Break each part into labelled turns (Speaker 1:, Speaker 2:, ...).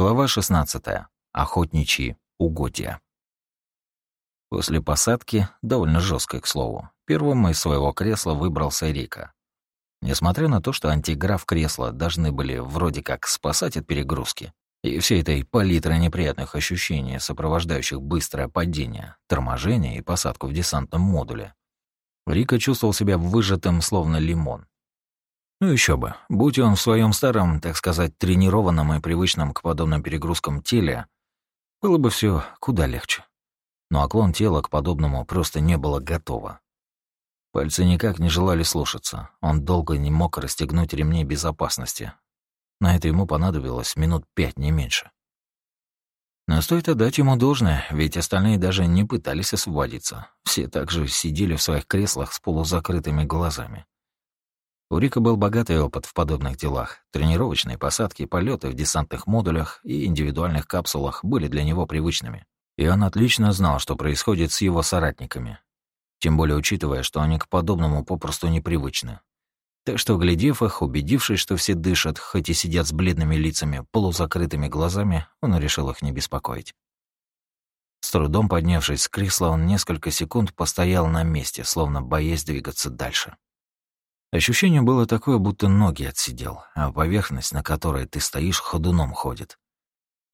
Speaker 1: Глава 16. Охотничьи угодья. После посадки, довольно жесткой, к слову, первым из своего кресла выбрался Рика. Несмотря на то, что антиграф кресла должны были вроде как спасать от перегрузки, и всей этой палитры неприятных ощущений, сопровождающих быстрое падение, торможение и посадку в десантном модуле, Рика чувствовал себя выжатым, словно лимон. Ну еще бы, будь он в своем старом, так сказать, тренированном и привычном к подобным перегрузкам теле, было бы все куда легче. Но оклон тела к подобному просто не было готово. Пальцы никак не желали слушаться. Он долго не мог расстегнуть ремни безопасности. На это ему понадобилось минут пять, не меньше. Но стоит отдать ему должное, ведь остальные даже не пытались освободиться. Все также сидели в своих креслах с полузакрытыми глазами. У Рика был богатый опыт в подобных делах. Тренировочные посадки, полеты в десантных модулях и индивидуальных капсулах были для него привычными. И он отлично знал, что происходит с его соратниками. Тем более учитывая, что они к подобному попросту непривычны. Так что, глядев их, убедившись, что все дышат, хоть и сидят с бледными лицами, полузакрытыми глазами, он решил их не беспокоить. С трудом поднявшись с кресла, он несколько секунд постоял на месте, словно боясь двигаться дальше. Ощущение было такое, будто ноги отсидел, а поверхность, на которой ты стоишь, ходуном ходит.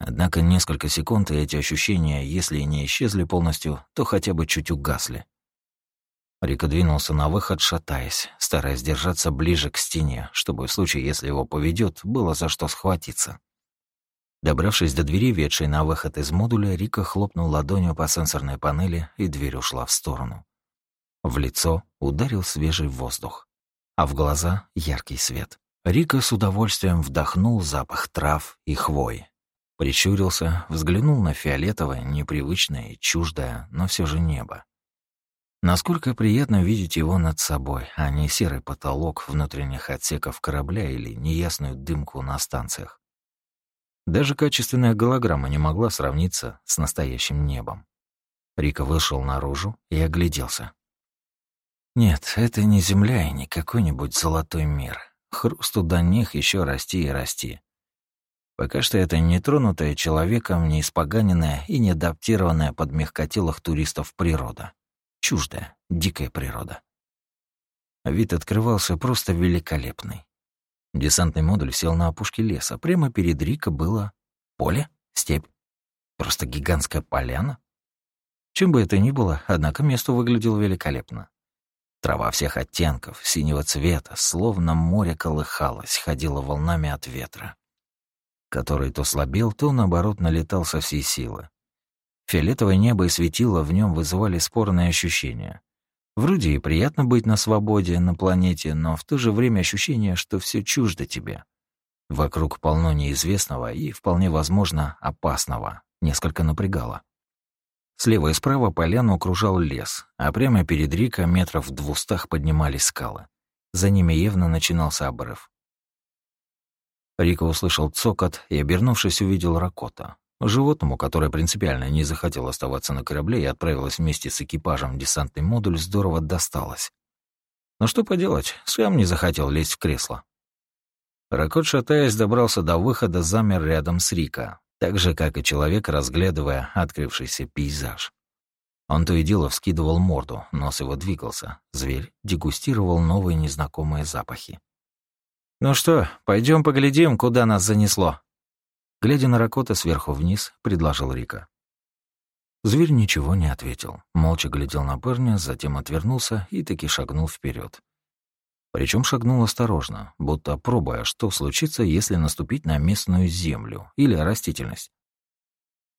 Speaker 1: Однако несколько секунд и эти ощущения, если и не исчезли полностью, то хотя бы чуть угасли. Рика двинулся на выход, шатаясь, стараясь держаться ближе к стене, чтобы в случае, если его поведет, было за что схватиться. Добравшись до двери, ведшей на выход из модуля, Рика хлопнул ладонью по сенсорной панели, и дверь ушла в сторону. В лицо ударил свежий воздух а в глаза яркий свет. Рика с удовольствием вдохнул запах трав и хвои. Прищурился, взглянул на фиолетовое, непривычное и чуждое, но все же небо. Насколько приятно видеть его над собой, а не серый потолок внутренних отсеков корабля или неясную дымку на станциях. Даже качественная голограмма не могла сравниться с настоящим небом. Рика вышел наружу и огляделся. Нет, это не земля и не какой-нибудь золотой мир. Хрусту до них еще расти и расти. Пока что это нетронутая человеком, неиспоганенная и неадаптированная под мягкотелых туристов природа. Чуждая, дикая природа. Вид открывался просто великолепный. Десантный модуль сел на опушке леса. Прямо перед Рико было поле, степь. Просто гигантская поляна. Чем бы это ни было, однако место выглядело великолепно. Трава всех оттенков, синего цвета, словно море колыхалось, ходила волнами от ветра, который то слабел, то, наоборот, налетал со всей силы. Фиолетовое небо и светило в нем вызывали спорные ощущения. Вроде и приятно быть на свободе, на планете, но в то же время ощущение, что все чуждо тебе. Вокруг полно неизвестного и, вполне возможно, опасного, несколько напрягало. Слева и справа поляну окружал лес, а прямо перед Рика метров в двустах поднимались скалы. За ними явно начинался обрыв. Рика услышал цокот и, обернувшись, увидел Ракота. Животному, которое принципиально не захотело оставаться на корабле и отправилось вместе с экипажем в десантный модуль, здорово досталось. Но что поделать, сам не захотел лезть в кресло. Ракот, шатаясь, добрался до выхода, замер рядом с Рика, так же, как и человек, разглядывая открывшийся пейзаж. Он то и дело вскидывал морду, нос его двигался. Зверь дегустировал новые незнакомые запахи. «Ну что, пойдем поглядим, куда нас занесло?» Глядя на Ракота сверху вниз, предложил Рика. Зверь ничего не ответил, молча глядел на парня, затем отвернулся и таки шагнул вперед. Причем шагнул осторожно, будто пробуя, что случится, если наступить на местную землю или растительность.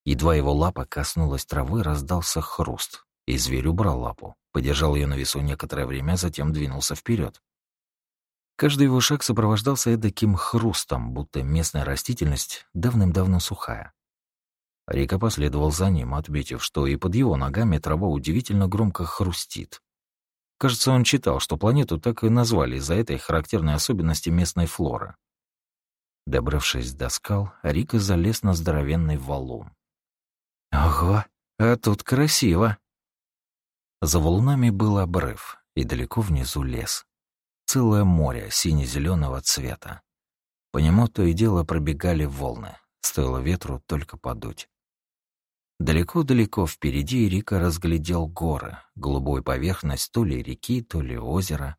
Speaker 1: Едва его лапа коснулась травы, раздался хруст, и зверь убрал лапу, подержал ее на весу некоторое время, затем двинулся вперед. Каждый его шаг сопровождался эдаким хрустом, будто местная растительность давным-давно сухая. Рика последовал за ним, отметив, что и под его ногами трава удивительно громко хрустит, Кажется, он читал, что планету так и назвали из-за этой характерной особенности местной флоры. Добравшись до скал, Рика залез на здоровенный валун. «Ого, а тут красиво!» За валунами был обрыв, и далеко внизу лес. Целое море сине зеленого цвета. По нему то и дело пробегали волны. стоило ветру только подуть. Далеко-далеко впереди Рика разглядел горы, голубую поверхность то ли реки, то ли озера.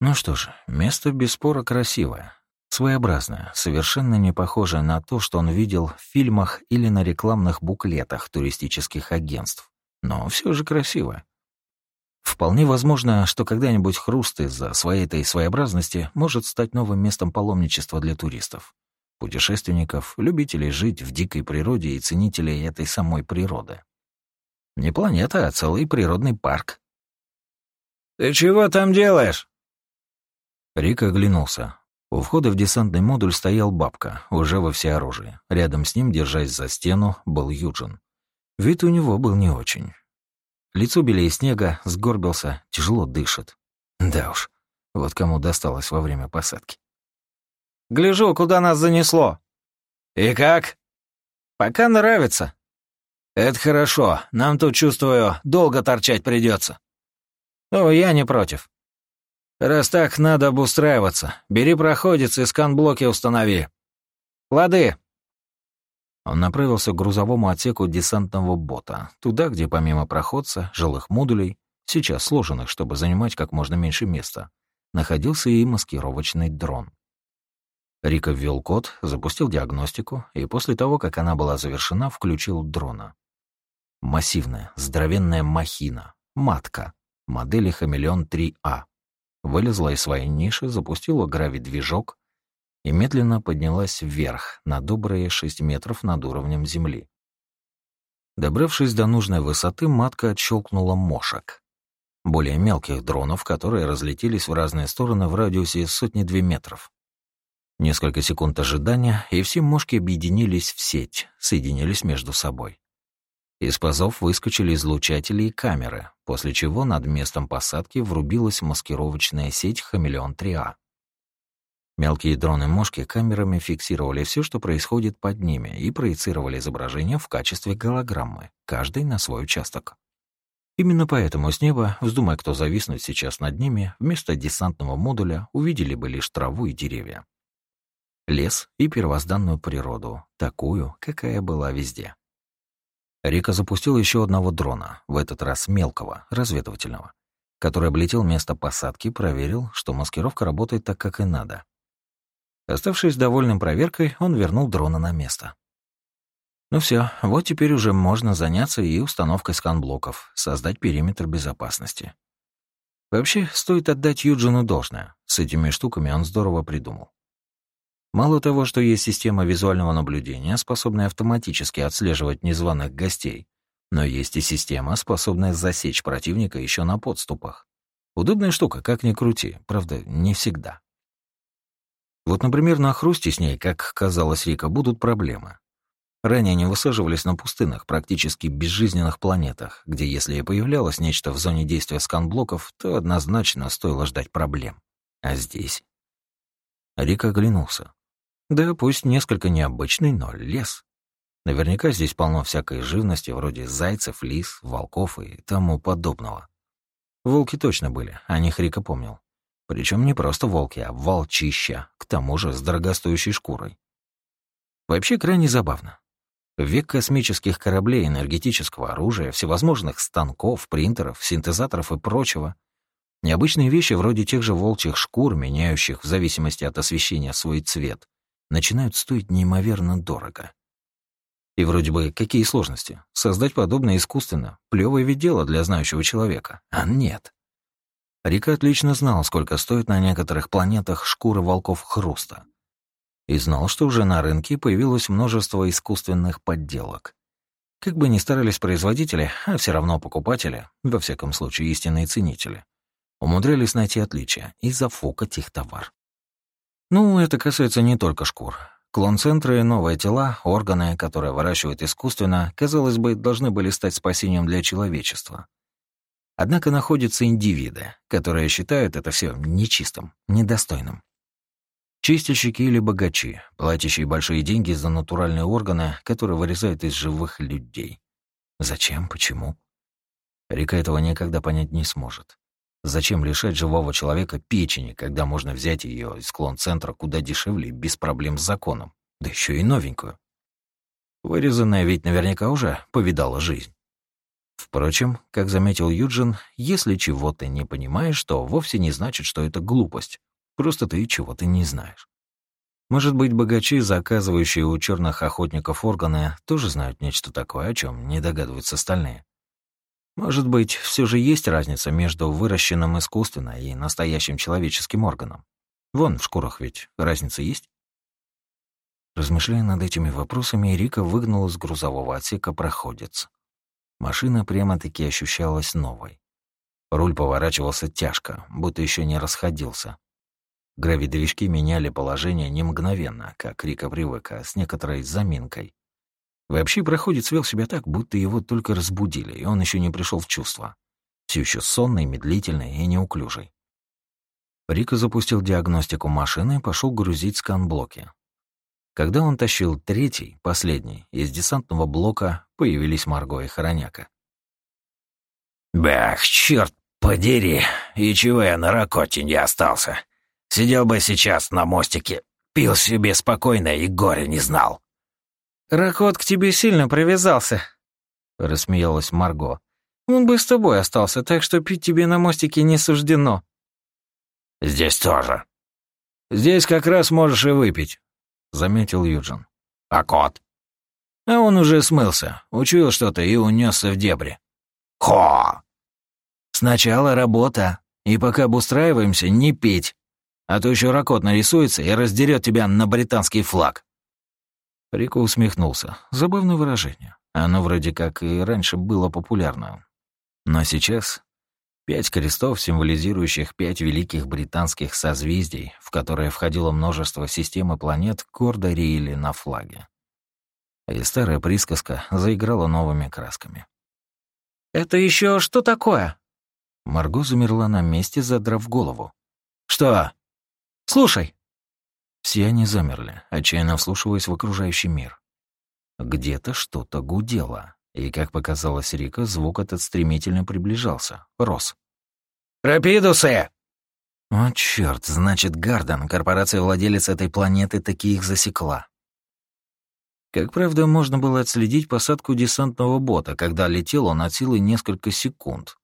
Speaker 1: Ну что ж, место без спора красивое, своеобразное, совершенно не похожее на то, что он видел в фильмах или на рекламных буклетах туристических агентств, но все же красивое. Вполне возможно, что когда-нибудь Хруст из-за своей этой своеобразности может стать новым местом паломничества для туристов, путешественников, любителей жить в дикой природе и ценителей этой самой природы. Не планета, а целый природный парк.
Speaker 2: «Ты чего там делаешь?»
Speaker 1: Рик оглянулся. У входа в десантный модуль стоял бабка, уже во всеоружии. Рядом с ним, держась за стену, был Юджин. Вид у него был не очень. Лицо белее снега, сгорбился, тяжело дышит. Да уж, вот кому досталось во время посадки.
Speaker 2: «Гляжу, куда нас занесло». «И как?» «Пока нравится». «Это хорошо. Нам тут, чувствую, долго торчать придется. «Ну, я не против». «Раз так, надо обустраиваться. Бери проходец и скан-блоки установи». «Лады»,
Speaker 1: он направился к грузовому отсеку десантного бота, туда, где помимо проходца, жилых модулей, сейчас сложенных, чтобы занимать как можно меньше места, находился и маскировочный дрон. Рика ввел код, запустил диагностику, и после того, как она была завершена, включил дрона. Массивная, здоровенная махина, матка, модели «Хамелеон 3А». Вылезла из своей ниши, запустила гравидвижок, и медленно поднялась вверх на добрые шесть метров над уровнем земли. Добравшись до нужной высоты, матка отщелкнула мошек. Более мелких дронов, которые разлетелись в разные стороны в радиусе сотни-две метров. Несколько секунд ожидания, и все мошки объединились в сеть, соединились между собой. Из пазов выскочили излучатели и камеры, после чего над местом посадки врубилась маскировочная сеть «Хамелеон-3А». Мелкие дроны-мошки камерами фиксировали все, что происходит под ними, и проецировали изображение в качестве голограммы, каждый на свой участок. Именно поэтому с неба, вздумая кто зависнуть сейчас над ними, вместо десантного модуля увидели бы лишь траву и деревья. Лес и первозданную природу, такую, какая была везде. Рика запустил еще одного дрона, в этот раз мелкого, разведывательного, который облетел место посадки, проверил, что маскировка работает так, как и надо, Оставшись довольным проверкой, он вернул дрона на место. Ну все, вот теперь уже можно заняться и установкой сканблоков, создать периметр безопасности. Вообще, стоит отдать Юджину должное. С этими штуками он здорово придумал. Мало того, что есть система визуального наблюдения, способная автоматически отслеживать незваных гостей, но есть и система, способная засечь противника еще на подступах. Удобная штука, как ни крути, правда, не всегда. Вот, например, на хрусте с ней, как казалось Рика, будут проблемы. Ранее они высаживались на пустынных, практически безжизненных планетах, где если и появлялось нечто в зоне действия сканблоков, то однозначно стоило ждать проблем. А здесь... Рика оглянулся. Да, пусть несколько необычный, но лес. Наверняка здесь полно всякой живности, вроде зайцев, лис, волков и тому подобного. Волки точно были, о них Рика помнил. Причем не просто волки, а волчища, к тому же с дорогостоящей шкурой. Вообще крайне забавно. Век космических кораблей, энергетического оружия, всевозможных станков, принтеров, синтезаторов и прочего, необычные вещи вроде тех же волчьих шкур, меняющих в зависимости от освещения свой цвет, начинают стоить неимоверно дорого. И вроде бы какие сложности? Создать подобное искусственно, плевое ведь дело для знающего человека. А нет. Рика отлично знал, сколько стоит на некоторых планетах шкура волков хруста. И знал, что уже на рынке появилось множество искусственных подделок. Как бы ни старались производители, а все равно покупатели, во всяком случае истинные ценители, умудрялись найти отличия и зафукать их товар. Ну, это касается не только шкур. Клон-центры, новые тела, органы, которые выращивают искусственно, казалось бы, должны были стать спасением для человечества. Однако находятся индивиды, которые считают это все нечистым, недостойным. Чистильщики или богачи, платящие большие деньги за натуральные органы, которые вырезают из живых людей. Зачем? Почему? Рика этого никогда понять не сможет. Зачем лишать живого человека печени, когда можно взять ее из клон-центра куда дешевле без проблем с законом? Да еще и новенькую. Вырезанная ведь наверняка уже повидала жизнь. Впрочем, как заметил Юджин, если чего ты не понимаешь, то вовсе не значит, что это глупость. Просто ты чего-то не знаешь. Может быть, богачи, заказывающие у черных охотников органы, тоже знают нечто такое, о чем не догадываются остальные. Может быть, все же есть разница между выращенным искусственно и настоящим человеческим органом. Вон в шкурах ведь разница есть. Размышляя над этими вопросами, Рика выгнал из грузового отсека проходец. Машина прямо-таки ощущалась новой. Руль поворачивался тяжко, будто еще не расходился. Гравидвижки меняли положение не мгновенно, как Рика привык, а с некоторой заминкой. Вообще проходец вел себя так, будто его только разбудили, и он еще не пришел в чувство. Все еще сонный, медлительный и неуклюжий. Рика запустил диагностику машины и пошел грузить сканблоки. Когда он тащил третий, последний, из десантного блока появились Марго и Хороняка.
Speaker 2: «Бах, черт подери! И чего я на ракоте не остался? Сидел бы сейчас на мостике, пил себе спокойно и горе не знал».
Speaker 3: «Ракот к тебе сильно привязался», — рассмеялась Марго. «Он бы с тобой остался, так что пить тебе на мостике не суждено».
Speaker 2: «Здесь тоже».
Speaker 1: «Здесь как раз можешь и выпить. — заметил Юджин.
Speaker 2: «А кот?»
Speaker 1: «А он уже смылся, учуял что-то и унесся в дебри».
Speaker 2: «Хо!»
Speaker 1: «Сначала работа, и пока обустраиваемся, не пить, а то еще Ракот нарисуется и раздерет тебя на британский флаг». Рико усмехнулся. Забавное выражение. Оно вроде как и раньше было популярно. Но сейчас Пять крестов, символизирующих пять великих британских созвездий, в которые входило множество систем и планет, гордо реяли на флаге. И старая присказка заиграла новыми красками.
Speaker 3: «Это еще что такое?»
Speaker 1: Марго замерла на месте, задрав голову.
Speaker 3: «Что?» «Слушай».
Speaker 1: Все они замерли, отчаянно вслушиваясь в окружающий мир. Где-то что-то гудело, и, как показалось Рика, звук этот стремительно приближался, рос.
Speaker 3: «Рапидусы!»
Speaker 1: О, черт, значит, Гарден, корпорация-владелец этой планеты, таки их засекла. Как правда, можно было отследить посадку десантного бота, когда летел он от силы несколько секунд.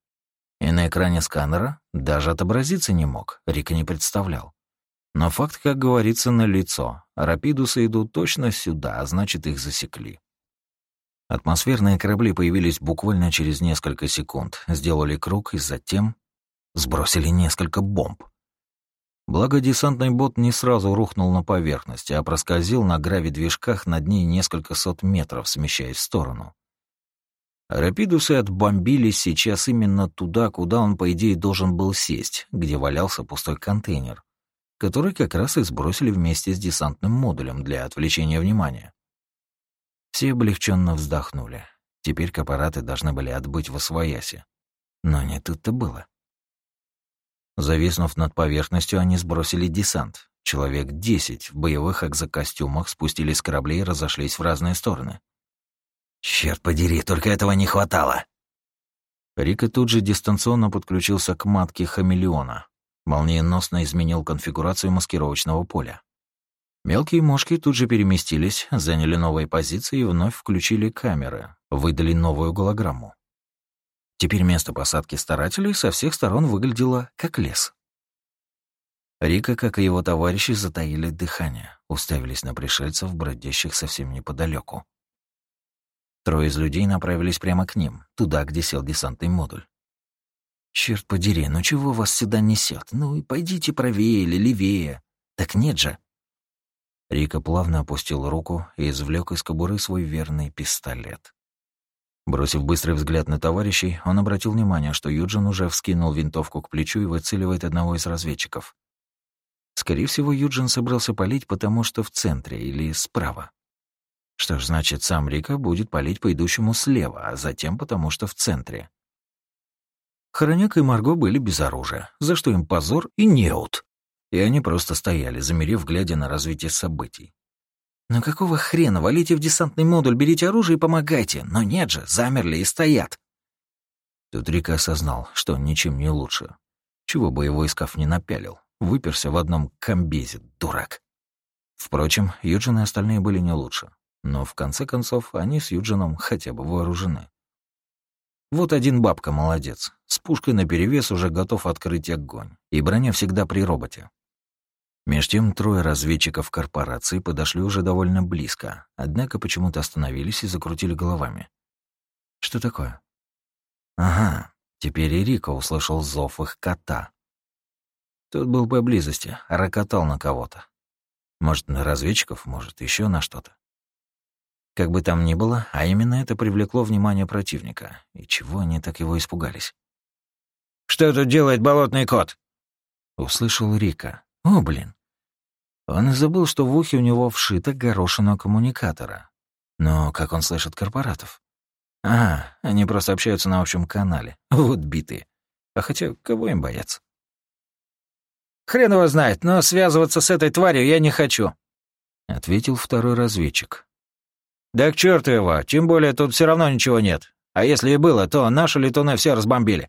Speaker 1: И на экране сканера даже отобразиться не мог, Рика не представлял. Но факт, как говорится, на лицо. Рапидусы идут точно сюда, а значит, их засекли. Атмосферные корабли появились буквально через несколько секунд, сделали круг и затем сбросили несколько бомб. Благо, десантный бот не сразу рухнул на поверхность, а проскользил на грави-движках над ней несколько сот метров, смещаясь в сторону. Рапидусы отбомбились сейчас именно туда, куда он, по идее, должен был сесть, где валялся пустой контейнер, который как раз и сбросили вместе с десантным модулем для отвлечения внимания. Все облегченно вздохнули. Теперь аппараты должны были отбыть в освояси. Но не тут-то было. Зависнув над поверхностью, они сбросили десант. Человек десять в боевых экзокостюмах спустились с кораблей и разошлись в разные стороны.
Speaker 2: «Черт подери, только этого не хватало!»
Speaker 1: Рика тут же дистанционно подключился к матке хамелеона. Молниеносно изменил конфигурацию маскировочного поля. Мелкие мошки тут же переместились, заняли новые позиции и вновь включили камеры, выдали новую голограмму. Теперь место посадки старателей со всех сторон выглядело как лес. Рика, как и его товарищи, затаили дыхание, уставились на пришельцев, бродящих совсем неподалеку. Трое из людей направились прямо к ним, туда, где сел десантный модуль. «Черт подери, ну чего вас сюда несет? Ну и пойдите правее или левее. Так нет же!» Рика плавно опустил руку и извлек из кобуры свой верный пистолет. Бросив быстрый взгляд на товарищей, он обратил внимание, что Юджин уже вскинул винтовку к плечу и выцеливает одного из разведчиков. Скорее всего, Юджин собрался палить, потому что в центре или справа. Что ж, значит, сам Рика будет палить по идущему слева, а затем потому что в центре. Хороняк и Марго были без оружия, за что им позор и неуд и они просто стояли, замерев, глядя на развитие событий. «Ну какого хрена? Валите в десантный модуль, берите оружие и помогайте. Но нет же, замерли и стоят». Тут Рика осознал, что ничем не лучше. Чего боевой скаф не напялил. Выперся в одном комбезе, дурак. Впрочем, Юджин и остальные были не лучше. Но в конце концов они с Юджином хотя бы вооружены. Вот один бабка молодец. С пушкой наперевес уже готов открыть огонь. И броня всегда при роботе. Меж тем трое разведчиков корпорации подошли уже довольно близко, однако почему-то остановились и закрутили головами. Что такое? Ага, теперь и Рика услышал зов их кота. Тот был поблизости, рокотал на кого-то. Может, на разведчиков, может, еще на что-то. Как бы там ни было, а именно это привлекло внимание противника. И чего они так его испугались?
Speaker 2: «Что тут делает болотный кот?»
Speaker 1: Услышал Рика. «О, блин!» Он и забыл, что в ухе у него вшито горошина коммуникатора. Но как он слышит корпоратов? А, они просто общаются на общем канале. Вот битые. А хотя, кого им бояться?
Speaker 2: «Хрен его знает, но связываться с этой тварью я не хочу», —
Speaker 1: ответил второй разведчик.
Speaker 2: «Да к черту его, тем более тут все равно ничего нет. А если и было, то наши летуны все разбомбили».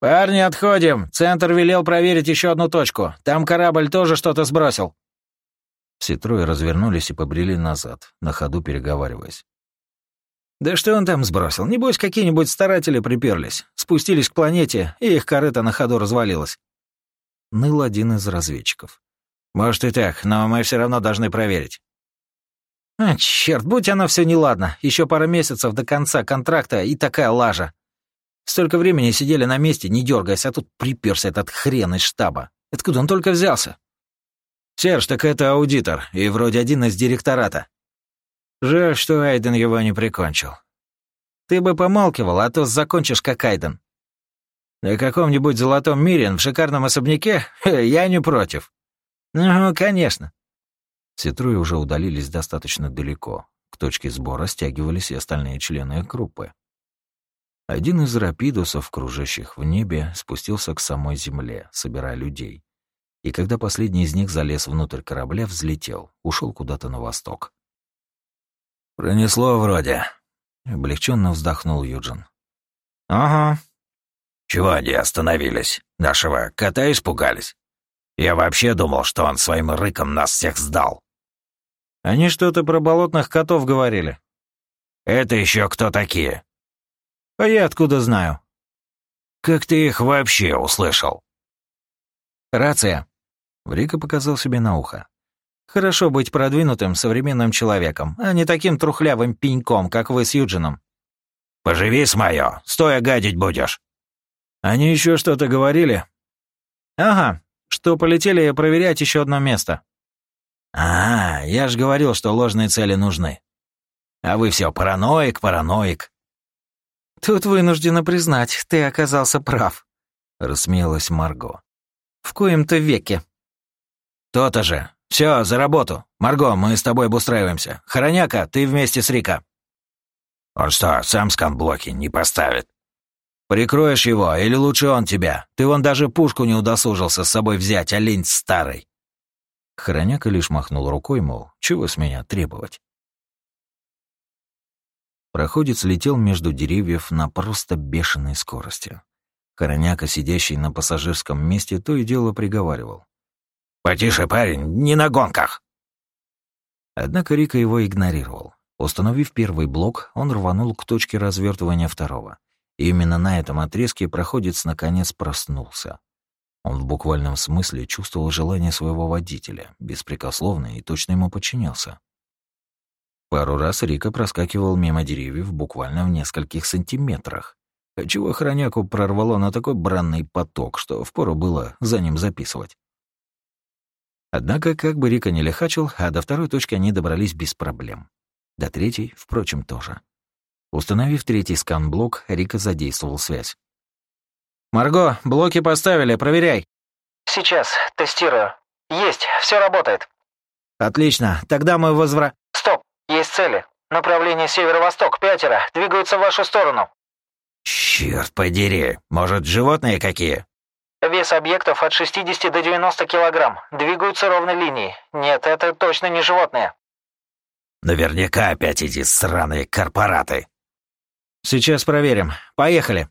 Speaker 2: «Парни, отходим. Центр велел проверить еще одну точку. Там корабль тоже что-то сбросил».
Speaker 1: Все трое развернулись и побрели назад, на ходу переговариваясь.
Speaker 2: «Да что он там сбросил? Небось, какие-нибудь старатели приперлись, спустились к планете, и их корыто на ходу развалилось».
Speaker 1: Ныл один из разведчиков.
Speaker 2: «Может и так, но мы все равно должны проверить». А, черт, будь оно все неладно. Еще пара месяцев до конца контракта и такая лажа. Столько времени сидели на месте, не дергаясь, а тут приперся этот хрен из штаба. Откуда он только взялся? Серж, так это аудитор, и вроде один из директората. Жаль, что Айден его не прикончил. Ты бы помалкивал, а то закончишь как Айден. На каком-нибудь золотом мире в шикарном особняке я не против. Ну, конечно.
Speaker 1: Все трое уже удалились достаточно далеко. К точке сбора стягивались и остальные члены группы. Один из рапидусов, кружащих в небе, спустился к самой земле, собирая людей. И когда последний из них залез внутрь корабля, взлетел, ушел куда-то на восток.
Speaker 2: «Пронесло вроде», —
Speaker 1: облегченно вздохнул Юджин.
Speaker 2: «Ага».
Speaker 4: «Чего они остановились? Нашего кота испугались? Я вообще думал, что он своим рыком нас всех сдал».
Speaker 2: Они что-то про болотных котов говорили.
Speaker 4: Это еще кто такие?
Speaker 2: А я откуда знаю?
Speaker 4: Как ты их вообще услышал?
Speaker 2: Рация.
Speaker 1: Врика показал себе на ухо.
Speaker 2: Хорошо быть продвинутым современным человеком, а не таким трухлявым пеньком, как вы с Юджином.
Speaker 4: Поживи с моё, стоя гадить будешь.
Speaker 2: Они еще что-то говорили? Ага, что полетели проверять еще одно место. А, я же говорил, что ложные цели нужны. А вы все параноик, параноик. Тут вынуждена признать, ты оказался прав, рассмеялась Марго. В коем-то веке. То-то же. Все, за работу. Марго, мы с тобой обустраиваемся. Хороняка, ты вместе с Рика.
Speaker 4: Он что, сам сканблоки не поставит?
Speaker 2: Прикроешь его, или лучше он тебя? Ты вон даже пушку не удосужился с собой взять, олень старый.
Speaker 1: Хороняка лишь махнул рукой, мол, чего с меня требовать. Проходец летел между деревьев на просто бешеной скорости. Хороняка, сидящий на пассажирском месте, то и дело приговаривал.
Speaker 4: «Потише, парень, не на гонках!»
Speaker 1: Однако Рика его игнорировал. Установив первый блок, он рванул к точке развертывания второго. И именно на этом отрезке проходец наконец проснулся. Он в буквальном смысле чувствовал желание своего водителя, беспрекословно и точно ему подчинялся. Пару раз Рика проскакивал мимо деревьев буквально в нескольких сантиметрах, отчего хроняку прорвало на такой бранный поток, что впору было за ним записывать. Однако, как бы Рика не лихачил, а до второй точки они добрались без проблем. До третьей, впрочем, тоже. Установив третий скан-блок, Рика задействовал связь.
Speaker 2: «Марго, блоки поставили, проверяй».
Speaker 5: «Сейчас, тестирую. Есть, все работает».
Speaker 2: «Отлично, тогда мы возвра...»
Speaker 5: «Стоп, есть цели. Направление северо-восток, пятеро, двигаются в вашу сторону».
Speaker 4: «Черт подери, может, животные какие?»
Speaker 5: «Вес объектов от 60 до 90 килограмм. Двигаются ровной линией. Нет, это точно не животные».
Speaker 4: «Наверняка опять эти сраные корпораты».
Speaker 2: «Сейчас проверим. Поехали».